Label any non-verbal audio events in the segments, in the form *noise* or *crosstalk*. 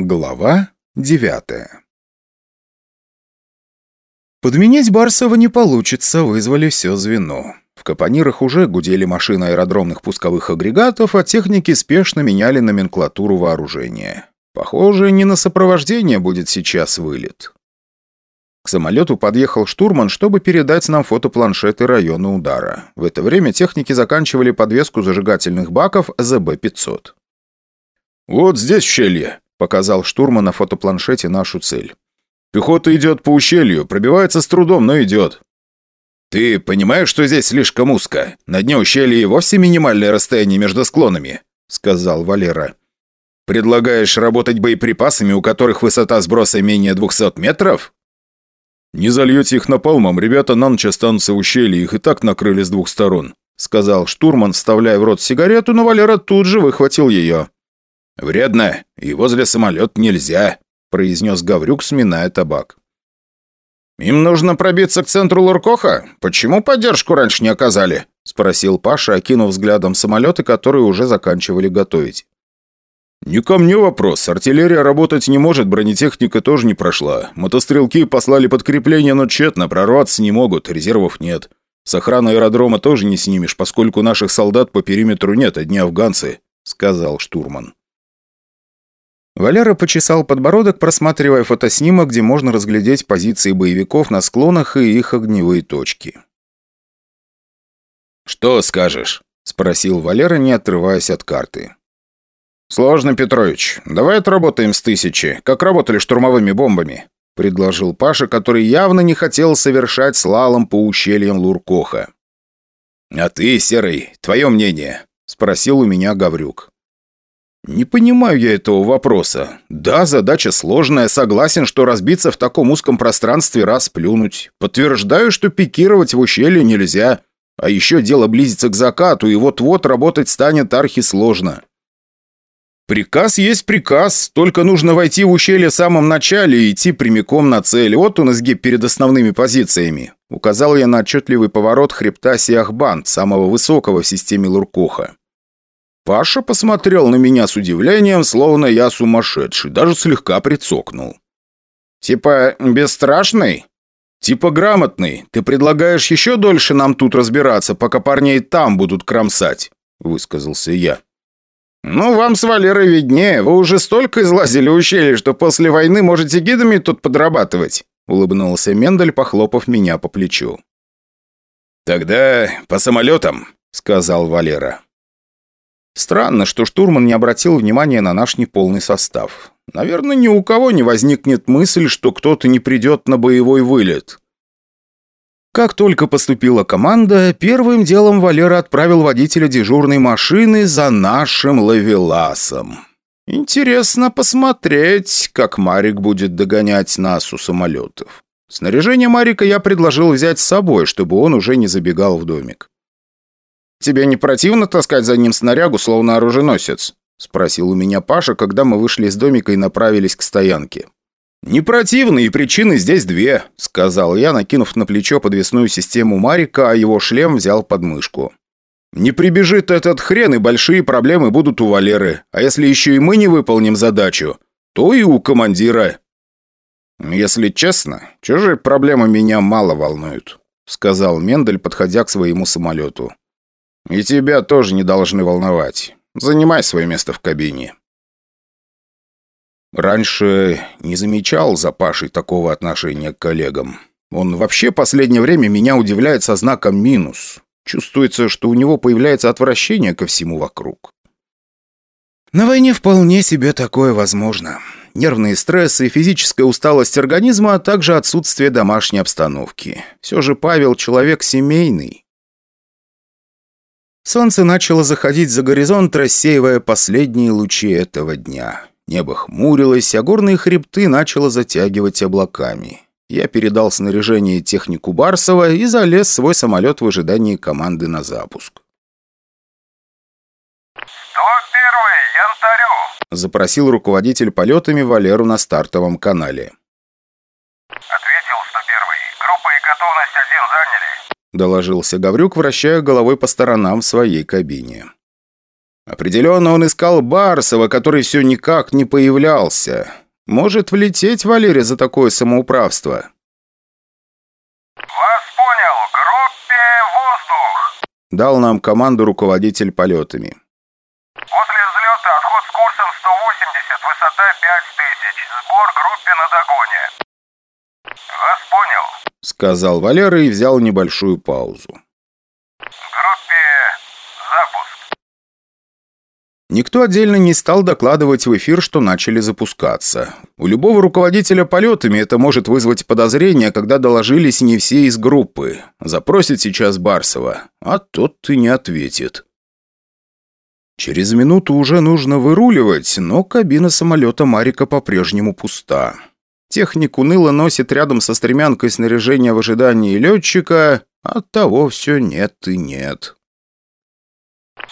Глава девятая Подменить Барсова не получится, вызвали все звено. В капонирах уже гудели машины аэродромных пусковых агрегатов, а техники спешно меняли номенклатуру вооружения. Похоже, не на сопровождение будет сейчас вылет. К самолету подъехал штурман, чтобы передать нам фотопланшеты района удара. В это время техники заканчивали подвеску зажигательных баков ЗБ-500. «Вот здесь ущелье», — показал штурман на фотопланшете нашу цель. «Пехота идет по ущелью, пробивается с трудом, но идет». «Ты понимаешь, что здесь слишком узко? На дне ущелья и вовсе минимальное расстояние между склонами», — сказал Валера. «Предлагаешь работать боеприпасами, у которых высота сброса менее 200 метров?» «Не зальете их напалмом, ребята на ночь останутся в ущелье, их и так накрыли с двух сторон», сказал штурман, вставляя в рот сигарету, но Валера тут же выхватил ее. «Вредно, и возле самолет нельзя», произнес Гаврюк, сминая табак. «Им нужно пробиться к центру Луркоха? Почему поддержку раньше не оказали?» спросил Паша, окинув взглядом самолеты, которые уже заканчивали готовить. «Не ко мне вопрос. Артиллерия работать не может, бронетехника тоже не прошла. Мотострелки послали подкрепление, но тщетно, прорваться не могут, резервов нет. С охраной аэродрома тоже не снимешь, поскольку наших солдат по периметру нет, одни афганцы», — сказал штурман. Валера почесал подбородок, просматривая фотоснимок, где можно разглядеть позиции боевиков на склонах и их огневые точки. «Что скажешь?» — спросил Валера, не отрываясь от карты. «Сложно, Петрович. Давай отработаем с тысячи, как работали штурмовыми бомбами», — предложил Паша, который явно не хотел совершать слалом по ущельям Луркоха. «А ты, Серый, твое мнение?» — спросил у меня Гаврюк. «Не понимаю я этого вопроса. Да, задача сложная, согласен, что разбиться в таком узком пространстве раз плюнуть. Подтверждаю, что пикировать в ущелье нельзя. А еще дело близится к закату, и вот-вот работать станет архи сложно. «Приказ есть приказ, только нужно войти в ущелье в самом начале и идти прямиком на цель. Вот он изгиб перед основными позициями». Указал я на отчетливый поворот хребта Сиахбанд, самого высокого в системе Луркоха. Паша посмотрел на меня с удивлением, словно я сумасшедший, даже слегка прицокнул. «Типа бесстрашный?» «Типа грамотный. Ты предлагаешь еще дольше нам тут разбираться, пока парней там будут кромсать?» – высказался я. «Ну, вам с Валерой виднее. Вы уже столько излазили ущелье, что после войны можете гидами тут подрабатывать», улыбнулся Мендель, похлопав меня по плечу. «Тогда по самолетам», — сказал Валера. Странно, что штурман не обратил внимания на наш неполный состав. Наверное, ни у кого не возникнет мысль, что кто-то не придет на боевой вылет. Как только поступила команда, первым делом Валера отправил водителя дежурной машины за нашим лавеласом. Интересно посмотреть, как Марик будет догонять нас у самолетов. Снаряжение Марика я предложил взять с собой, чтобы он уже не забегал в домик. «Тебе не противно таскать за ним снарягу, словно оруженосец?» – спросил у меня Паша, когда мы вышли из домика и направились к стоянке. «Не противно, и причины здесь две», — сказал я, накинув на плечо подвесную систему Марика, а его шлем взял под мышку. «Не прибежит этот хрен, и большие проблемы будут у Валеры. А если еще и мы не выполним задачу, то и у командира». «Если честно, чужие проблемы меня мало волнуют», — сказал Мендель, подходя к своему самолету. «И тебя тоже не должны волновать. Занимай свое место в кабине». Раньше не замечал за Пашей такого отношения к коллегам. Он вообще последнее время меня удивляет со знаком минус. Чувствуется, что у него появляется отвращение ко всему вокруг. На войне вполне себе такое возможно. Нервные стрессы физическая усталость организма, а также отсутствие домашней обстановки. Все же Павел человек семейный. Солнце начало заходить за горизонт, рассеивая последние лучи этого дня. Небо хмурилось, а горные хребты начало затягивать облаками. Я передал снаряжение технику Барсова и залез в свой самолет в ожидании команды на запуск. «101-й, Янтарю!» – запросил руководитель полетами Валеру на стартовом канале. «Ответил 101-й. Группа и готовность один заняли», – доложился Гаврюк, вращая головой по сторонам в своей кабине. Определенно он искал Барсова, который все никак не появлялся. Может влететь Валере за такое самоуправство. Вас понял. Группе воздух. Дал нам команду руководитель полетами. После взлета отход с курсом 180, высота 5000. Сбор группе на догоне. Вас понял. Сказал Валера и взял небольшую паузу. Группе запуск. Никто отдельно не стал докладывать в эфир, что начали запускаться. У любого руководителя полетами это может вызвать подозрение, когда доложились не все из группы. Запросит сейчас Барсова, а тот и не ответит. Через минуту уже нужно выруливать, но кабина самолета Марика по-прежнему пуста. Техник уныло носит рядом со стремянкой снаряжения в ожидании летчика, а того все нет и нет. 101,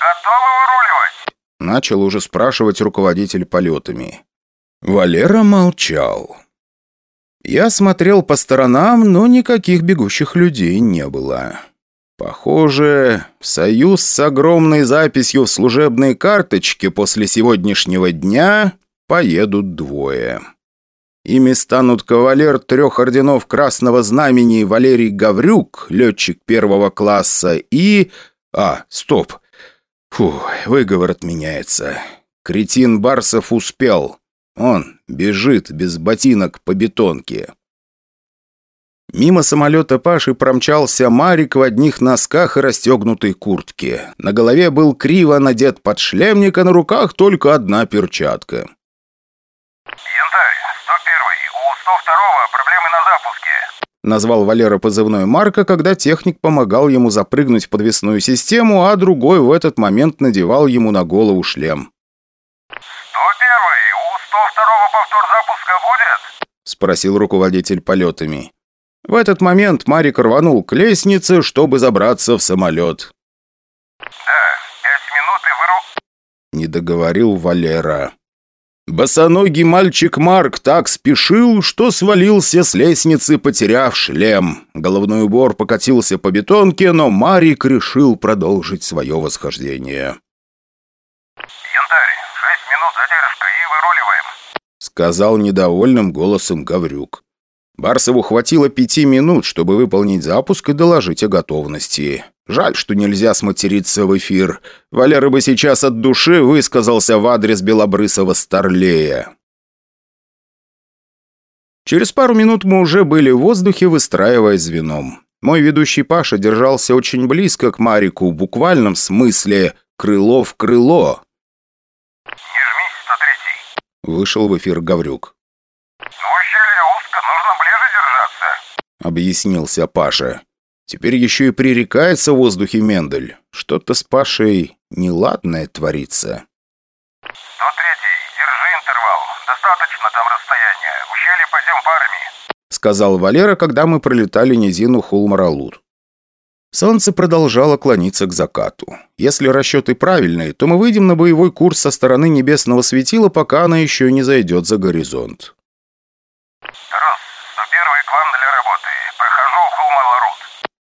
готовы выруливать? Начал уже спрашивать руководитель полетами. Валера молчал. Я смотрел по сторонам, но никаких бегущих людей не было. Похоже, в союз с огромной записью в служебной карточке после сегодняшнего дня поедут двое. Ими станут кавалер трех орденов Красного Знамени Валерий Гаврюк, летчик первого класса, и... А, стоп. Фу, выговор отменяется. Кретин Барсов успел. Он бежит без ботинок по бетонке. Мимо самолета Паши промчался Марик в одних носках и расстегнутой куртке. На голове был криво надет подшлемник, а на руках только одна перчатка. Янтарь, 101, у 102 проблемы на запуске. Назвал Валера позывной Марка, когда техник помогал ему запрыгнуть в подвесную систему, а другой в этот момент надевал ему на голову шлем. 101, у 102 повтор запуска будет? Спросил руководитель полетами. В этот момент Марик рванул к лестнице, чтобы забраться в самолет. Да, 5 минут и выру... Не договорил Валера. Босоногий мальчик Марк так спешил, что свалился с лестницы, потеряв шлем. Головной убор покатился по бетонке, но Марик решил продолжить свое восхождение. Янтарь, 6 минут задержка и выруливаем. Сказал недовольным голосом Гаврюк. Барсову хватило пяти минут, чтобы выполнить запуск и доложить о готовности. Жаль, что нельзя сматериться в эфир. Валера бы сейчас от души высказался в адрес белобрысого старлея. Через пару минут мы уже были в воздухе, выстраивая звеном. Мой ведущий Паша держался очень близко к Марику, в буквальном смысле «крыло в крыло». Не жмись, 103. Вышел в эфир Гаврюк. В ущелье узко, нужно ближе держаться. Объяснился Паша. Теперь еще и пререкается в воздухе Мендель. Что-то с Пашей неладное творится. 103, держи интервал. Достаточно там расстояния. В ущелье пойдем парами. Сказал Валера, когда мы пролетали низину Хулмаралур. Солнце продолжало клониться к закату. Если расчеты правильные, то мы выйдем на боевой курс со стороны небесного светила, пока она еще не зайдет за горизонт.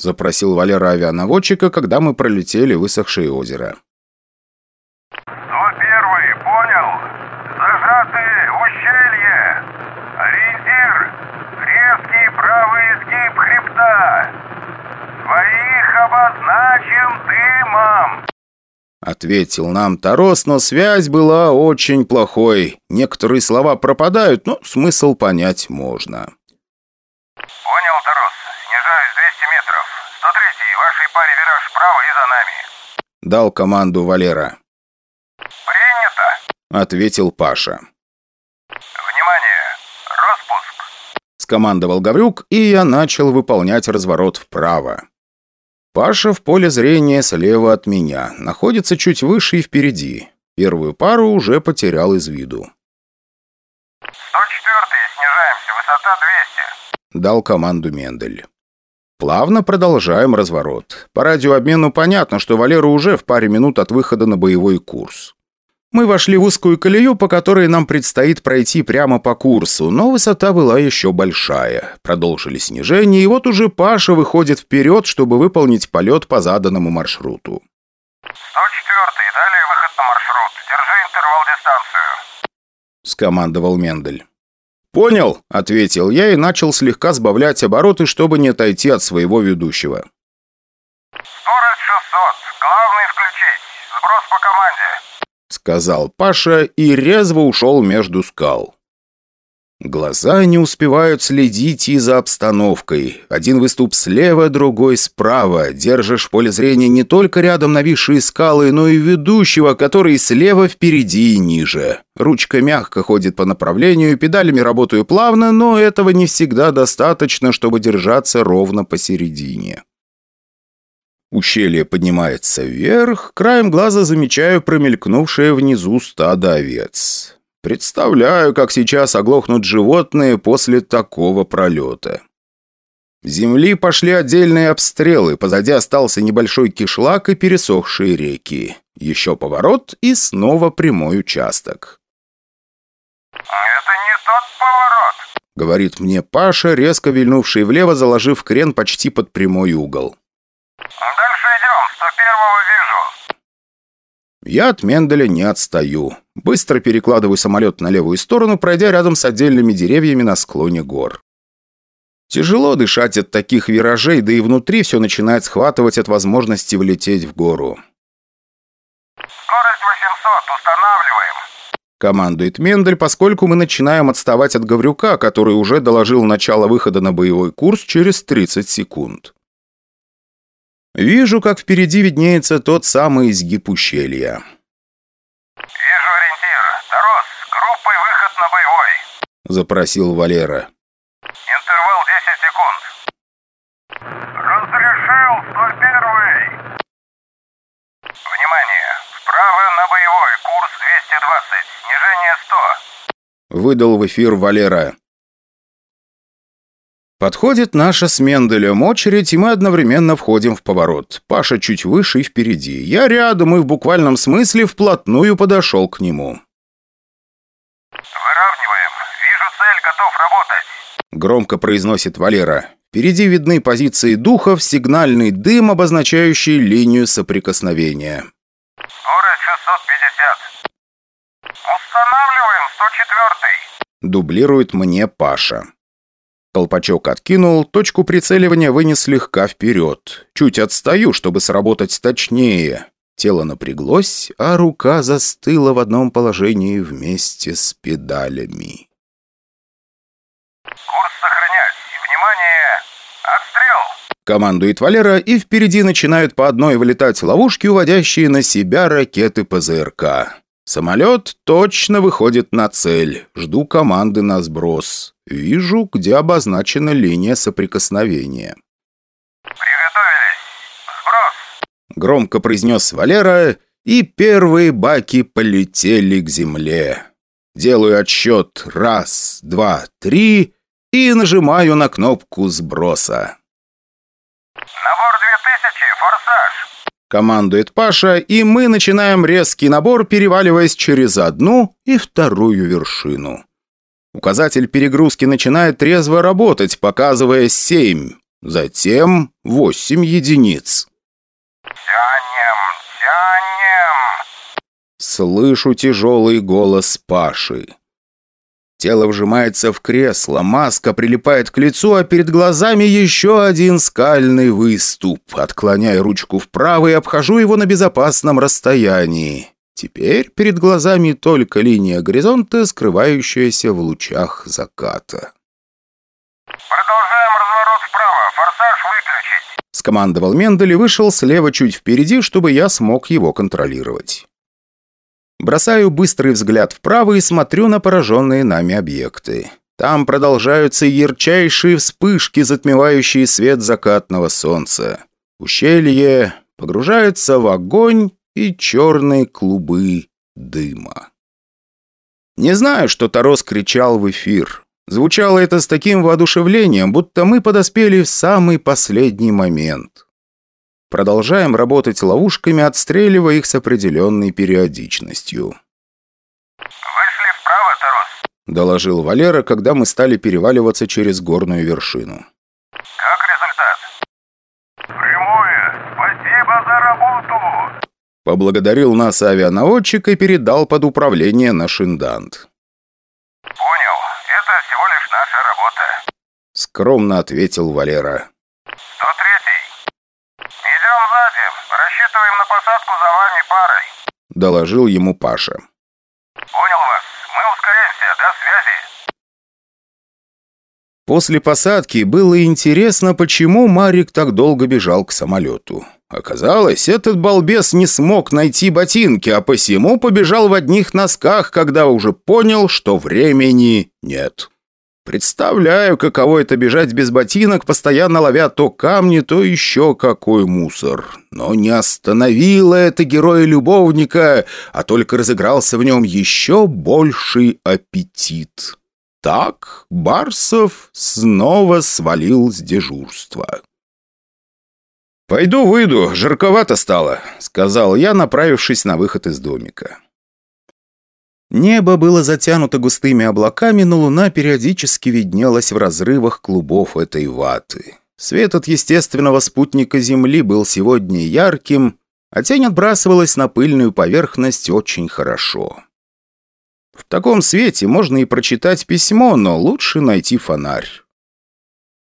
Запросил Валера авианаводчика, когда мы пролетели высохшее озеро. 101, понял? Зажаты в ущелье. Ориентир. Резкий правый изгиб хребта. Своих обозначим дымом. Ответил нам Тарос, но связь была очень плохой. Некоторые слова пропадают, но смысл понять можно. Понял, Тарос. Снижаюсь 200 метров. 103, вашей вправо и за нами. Дал команду Валера. Принято. Ответил Паша. Внимание. Распуск. Скомандовал Гаврюк, и я начал выполнять разворот вправо. Паша в поле зрения слева от меня, находится чуть выше и впереди. Первую пару уже потерял из виду. 104, снижаемся. Высота 200. Дал команду Мендель. Плавно продолжаем разворот. По радиообмену понятно, что Валера уже в паре минут от выхода на боевой курс. Мы вошли в узкую колею, по которой нам предстоит пройти прямо по курсу, но высота была еще большая. Продолжили снижение, и вот уже Паша выходит вперед, чтобы выполнить полет по заданному маршруту. далее выход на маршрут. Держи интервал-дистанцию», — скомандовал Мендель. «Понял», — ответил я и начал слегка сбавлять обороты, чтобы не отойти от своего ведущего. «Скорость 600. Главный включить. Сброс по команде», — сказал Паша и резво ушел между скал. Глаза не успевают следить и за обстановкой. Один выступ слева, другой справа. Держишь в поле зрения не только рядом нависшие скалы, но и ведущего, который слева впереди и ниже. Ручка мягко ходит по направлению, педалями работаю плавно, но этого не всегда достаточно, чтобы держаться ровно посередине. Ущелье поднимается вверх, краем глаза замечаю промелькнувшее внизу стадо овец. Представляю, как сейчас оглохнут животные после такого пролета. земли пошли отдельные обстрелы, позади остался небольшой кишлак и пересохшие реки. Еще поворот и снова прямой участок. «Это не тот поворот», — говорит мне Паша, резко вильнувший влево, заложив крен почти под прямой угол. «Дальше идем, 101-го вижу». Я от Менделя не отстаю. Быстро перекладываю самолет на левую сторону, пройдя рядом с отдельными деревьями на склоне гор. Тяжело дышать от таких виражей, да и внутри все начинает схватывать от возможности влететь в гору. «Скорость 800, устанавливаем!» Командует Мендель, поскольку мы начинаем отставать от Гаврюка, который уже доложил начало выхода на боевой курс через 30 секунд. Вижу, как впереди виднеется тот самый изгиб ущелья. на боевой!» – запросил Валера. «Интервал 10 секунд!» «Разрешил 101-й!» «Внимание! Вправо на боевой, курс 220, снижение 100!» – выдал в эфир Валера. Подходит наша с Менделем очередь, и мы одновременно входим в поворот. Паша чуть выше и впереди. Я рядом и в буквальном смысле вплотную подошел к нему. «Выравниваем. Вижу цель, готов работать», — громко произносит Валера. Впереди видны позиции духов, сигнальный дым, обозначающий линию соприкосновения. «Скорость 650». «Устанавливаем 104-й», — дублирует мне Паша. Колпачок откинул, точку прицеливания вынес слегка вперед. Чуть отстаю, чтобы сработать точнее. Тело напряглось, а рука застыла в одном положении вместе с педалями. «Курс сохранять! Внимание! Отстрел!» Командует Валера, и впереди начинают по одной вылетать ловушки, уводящие на себя ракеты ПЗРК. Самолет точно выходит на цель. Жду команды на сброс. Вижу, где обозначена линия соприкосновения. Громко произнес Валера, и первые баки полетели к земле. Делаю отсчет раз, два, три и нажимаю на кнопку сброса. «Набор 2000, форсаж!» Командует Паша, и мы начинаем резкий набор, переваливаясь через одну и вторую вершину. Указатель перегрузки начинает трезво работать, показывая 7, затем 8 единиц. Слышу тяжелый голос Паши. Тело вжимается в кресло, маска прилипает к лицу, а перед глазами еще один скальный выступ. Отклоняю ручку вправо и обхожу его на безопасном расстоянии. Теперь перед глазами только линия горизонта, скрывающаяся в лучах заката. «Продолжаем разворот вправо. Форсаж выключить!» Скомандовал Мендель и вышел слева чуть впереди, чтобы я смог его контролировать. Бросаю быстрый взгляд вправо и смотрю на пораженные нами объекты. Там продолжаются ярчайшие вспышки, затмевающие свет закатного солнца. Ущелье погружается в огонь и черные клубы дыма. Не знаю, что Тарос кричал в эфир. Звучало это с таким воодушевлением, будто мы подоспели в самый последний момент. Продолжаем работать ловушками, отстреливая их с определенной периодичностью. «Вышли вправо, Тарос», — доложил Валера, когда мы стали переваливаться через горную вершину. «Как результат?» «Прямое! Спасибо за работу!» Поблагодарил нас авианаводчик и передал под управление на шиндант. Понял. Это всего лишь наша работа. Скромно ответил Валера. 103-й. Идем сзади. Рассчитываем на посадку за вами парой. Доложил ему Паша. Понял вас. Мы ускоряемся. До связи. После посадки было интересно, почему Марик так долго бежал к самолету. Оказалось, этот балбес не смог найти ботинки, а посему побежал в одних носках, когда уже понял, что времени нет. Представляю, каково это бежать без ботинок, постоянно ловя то камни, то еще какой мусор. Но не остановило это героя-любовника, а только разыгрался в нем еще больший аппетит. Так Барсов снова свалил с дежурства. «Пойду выйду, жарковато стало», — сказал я, направившись на выход из домика. Небо было затянуто густыми облаками, но луна периодически виднелась в разрывах клубов этой ваты. Свет от естественного спутника Земли был сегодня ярким, а тень отбрасывалась на пыльную поверхность очень хорошо. В таком свете можно и прочитать письмо, но лучше найти фонарь.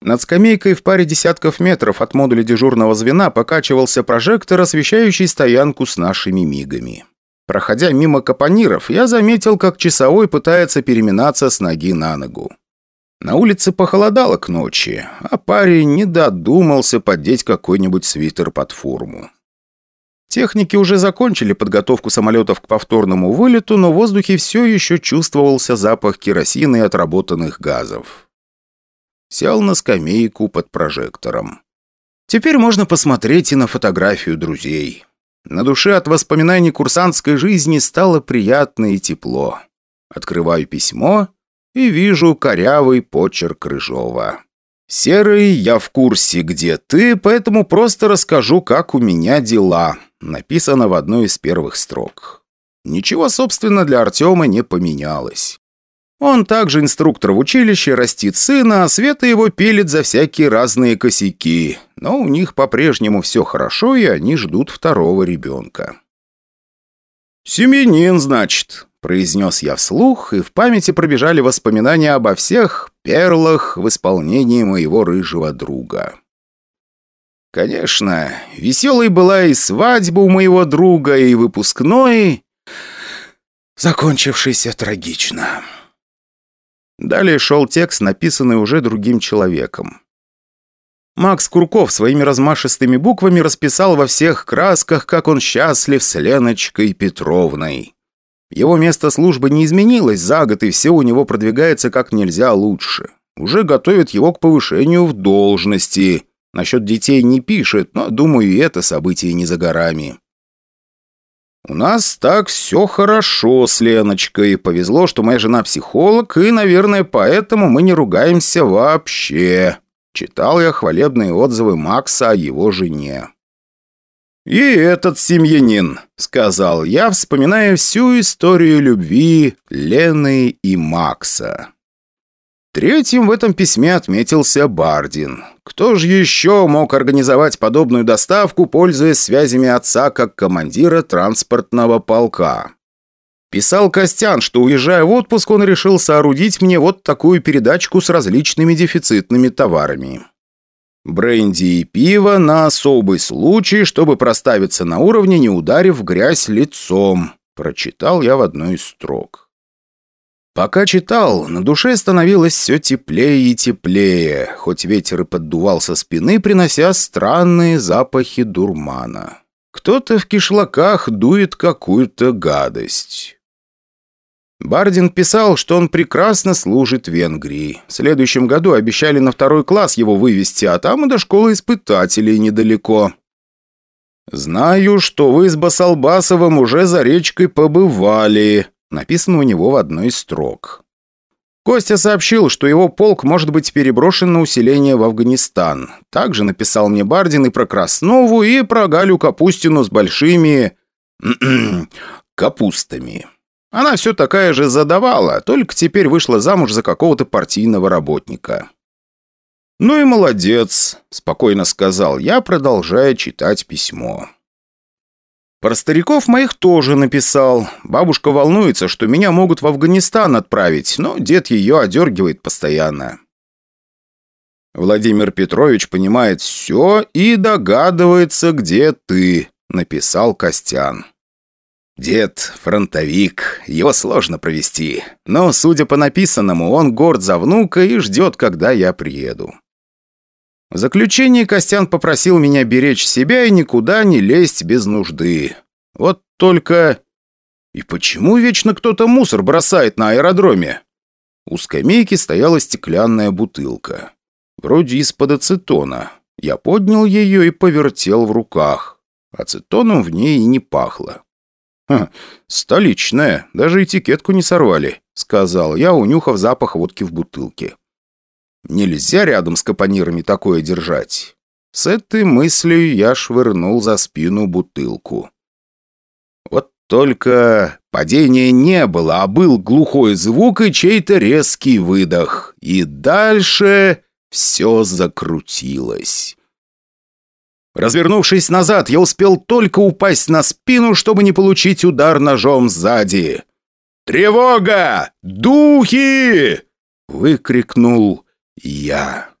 Над скамейкой в паре десятков метров от модуля дежурного звена покачивался прожектор, освещающий стоянку с нашими мигами. Проходя мимо капониров, я заметил, как часовой пытается переминаться с ноги на ногу. На улице похолодало к ночи, а парень не додумался поддеть какой-нибудь свитер под форму. Техники уже закончили подготовку самолетов к повторному вылету, но в воздухе все еще чувствовался запах керосина и отработанных газов сел на скамейку под прожектором. Теперь можно посмотреть и на фотографию друзей. На душе от воспоминаний курсантской жизни стало приятно и тепло. Открываю письмо и вижу корявый почерк Рыжова. «Серый, я в курсе, где ты, поэтому просто расскажу, как у меня дела», написано в одной из первых строк. Ничего, собственно, для Артема не поменялось. Он также инструктор в училище, растит сына, а Света его пилит за всякие разные косяки. Но у них по-прежнему все хорошо, и они ждут второго ребенка. «Семьянин, значит», — произнес я вслух, и в памяти пробежали воспоминания обо всех перлах в исполнении моего рыжего друга. Конечно, веселой была и свадьба у моего друга, и выпускной, закончившийся трагично. Далее шел текст, написанный уже другим человеком. Макс Курков своими размашистыми буквами расписал во всех красках, как он счастлив с Леночкой Петровной. Его место службы не изменилось за год, и все у него продвигается как нельзя лучше. Уже готовят его к повышению в должности. Насчет детей не пишет, но, думаю, и это событие не за горами. «У нас так все хорошо с Леночкой. Повезло, что моя жена психолог, и, наверное, поэтому мы не ругаемся вообще». Читал я хвалебные отзывы Макса о его жене. «И этот семьянин», — сказал я, вспоминая всю историю любви Лены и Макса. Третьим в этом письме отметился Бардин. Кто же еще мог организовать подобную доставку, пользуясь связями отца как командира транспортного полка? Писал Костян, что, уезжая в отпуск, он решил соорудить мне вот такую передачку с различными дефицитными товарами. Бренди и пиво на особый случай, чтобы проставиться на уровне, не ударив грязь лицом, прочитал я в одной из строк. Пока читал, на душе становилось все теплее и теплее, хоть ветер и поддувал со спины, принося странные запахи дурмана. Кто-то в кишлаках дует какую-то гадость. Бардин писал, что он прекрасно служит Венгрии. В следующем году обещали на второй класс его вывести, а там и до школы испытателей недалеко. «Знаю, что вы с Басалбасовым уже за речкой побывали», Написано у него в одной из строк. Костя сообщил, что его полк может быть переброшен на усиление в Афганистан. Также написал мне Бардин и про Краснову, и про Галю Капустину с большими... *clears throat* капустами. Она все такая же задавала, только теперь вышла замуж за какого-то партийного работника. «Ну и молодец», — спокойно сказал я, продолжая читать письмо. Про стариков моих тоже написал. Бабушка волнуется, что меня могут в Афганистан отправить, но дед ее одергивает постоянно. Владимир Петрович понимает все и догадывается, где ты, написал Костян. Дед – фронтовик, его сложно провести. Но, судя по написанному, он горд за внука и ждет, когда я приеду. В заключение Костян попросил меня беречь себя и никуда не лезть без нужды. Вот только... И почему вечно кто-то мусор бросает на аэродроме? У скамейки стояла стеклянная бутылка. Вроде из-под ацетона. Я поднял ее и повертел в руках. Ацетоном в ней и не пахло. «Ха, столичная, даже этикетку не сорвали», — сказал я, унюхав запах водки в бутылке. Нельзя рядом с капонирами такое держать. С этой мыслью я швырнул за спину бутылку. Вот только падения не было, а был глухой звук и чей-то резкий выдох. И дальше все закрутилось. Развернувшись назад, я успел только упасть на спину, чтобы не получить удар ножом сзади. «Тревога! Духи!» — выкрикнул я.